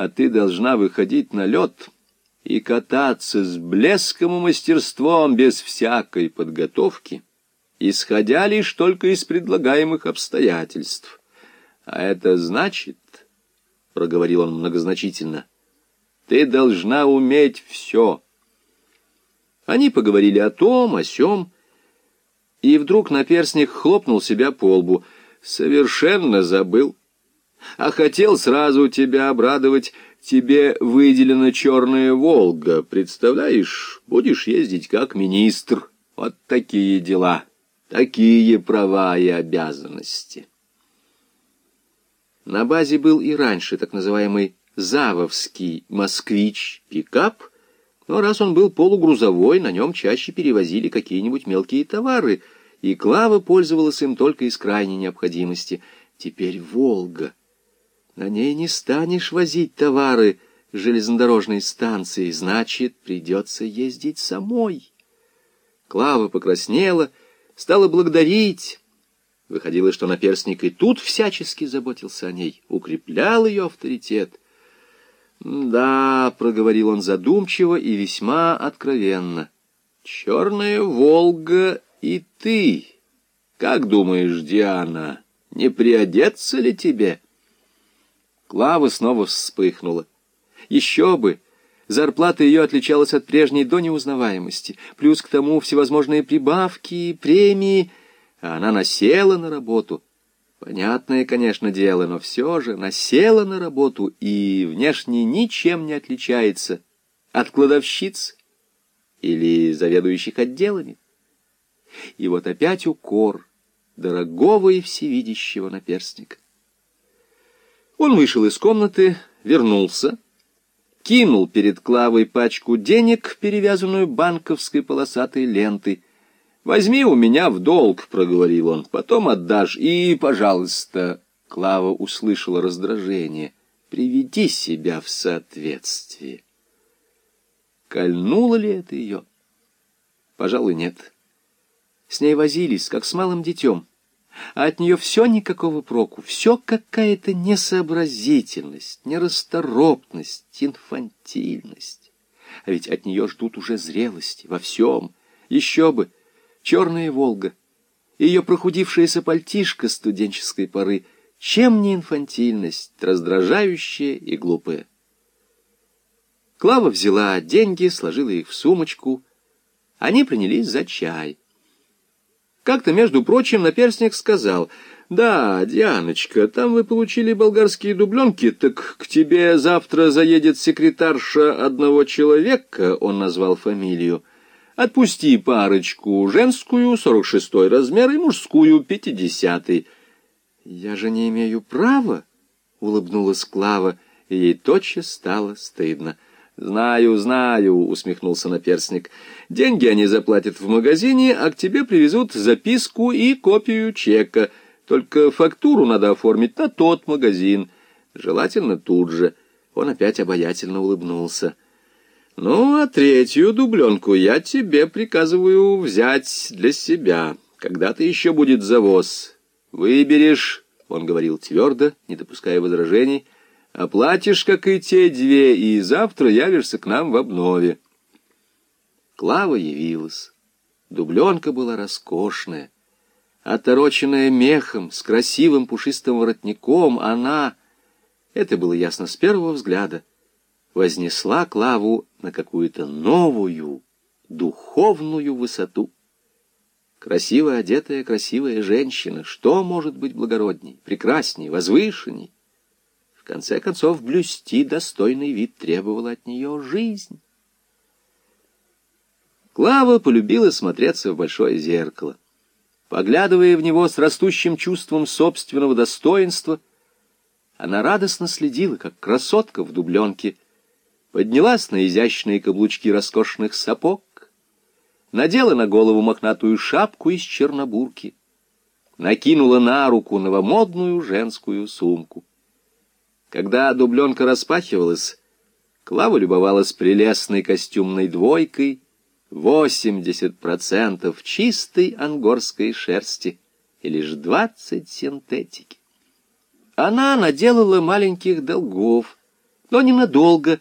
а ты должна выходить на лед и кататься с блеском и мастерством без всякой подготовки, исходя лишь только из предлагаемых обстоятельств. А это значит, — проговорил он многозначительно, — ты должна уметь все. Они поговорили о том, о сём, и вдруг наперсник хлопнул себя по лбу. Совершенно забыл. А хотел сразу тебя обрадовать. Тебе выделена черная «Волга». Представляешь, будешь ездить как министр. Вот такие дела, такие права и обязанности. На базе был и раньше так называемый «Завовский москвич-пикап», но раз он был полугрузовой, на нем чаще перевозили какие-нибудь мелкие товары, и Клава пользовалась им только из крайней необходимости. Теперь «Волга». На ней не станешь возить товары железнодорожной станции, значит, придется ездить самой. Клава покраснела, стала благодарить. Выходило, что наперстник и тут всячески заботился о ней, укреплял ее авторитет. «Да», — проговорил он задумчиво и весьма откровенно, — «черная Волга и ты. Как думаешь, Диана, не приодеться ли тебе?» Клава снова вспыхнула. «Еще бы!» Зарплата ее отличалась от прежней до неузнаваемости, плюс к тому всевозможные прибавки, премии, а она насела на работу — Понятное, конечно, дело, но все же насела на работу и внешне ничем не отличается от кладовщиц или заведующих отделами. И вот опять укор дорогого и всевидящего наперстника. Он вышел из комнаты, вернулся, кинул перед Клавой пачку денег, перевязанную банковской полосатой лентой, «Возьми у меня в долг», — проговорил он, — «потом отдашь. И, пожалуйста...» Клава услышала раздражение. «Приведи себя в соответствие». Кольнуло ли это ее? Пожалуй, нет. С ней возились, как с малым детем. А от нее все никакого проку, все какая-то несообразительность, нерасторопность, инфантильность. А ведь от нее ждут уже зрелости во всем. Еще бы, черная «Волга», ее прохудившаяся пальтишка студенческой поры, чем не инфантильность, раздражающая и глупая. Клава взяла деньги, сложила их в сумочку. Они принялись за чай. Как-то, между прочим, наперстник сказал, «Да, Дианочка, там вы получили болгарские дубленки, так к тебе завтра заедет секретарша одного человека», он назвал фамилию, Отпусти парочку, женскую, сорок шестой размер, и мужскую, пятидесятый. Я же не имею права, — улыбнулась Клава, и ей тотчас стало стыдно. «Знаю, знаю», — усмехнулся наперсник. «Деньги они заплатят в магазине, а к тебе привезут записку и копию чека. Только фактуру надо оформить на тот магазин. Желательно тут же». Он опять обаятельно улыбнулся. Ну, а третью дубленку я тебе приказываю взять для себя. Когда-то еще будет завоз. Выберешь, он говорил твердо, не допуская возражений, оплатишь, как и те две, и завтра явишься к нам в обнове. Клава явилась. Дубленка была роскошная. Отороченная мехом, с красивым пушистым воротником, она... Это было ясно с первого взгляда вознесла Клаву на какую-то новую, духовную высоту. Красиво одетая, красивая женщина, что может быть благородней, прекрасней, возвышенней? В конце концов, блюсти достойный вид требовала от нее жизнь. Клава полюбила смотреться в большое зеркало. Поглядывая в него с растущим чувством собственного достоинства, она радостно следила, как красотка в дубленке — поднялась на изящные каблучки роскошных сапог, надела на голову мохнатую шапку из чернобурки, накинула на руку новомодную женскую сумку. Когда дубленка распахивалась, Клава любовалась прелестной костюмной двойкой, 80% чистой ангорской шерсти и лишь 20 синтетики. Она наделала маленьких долгов — но ненадолго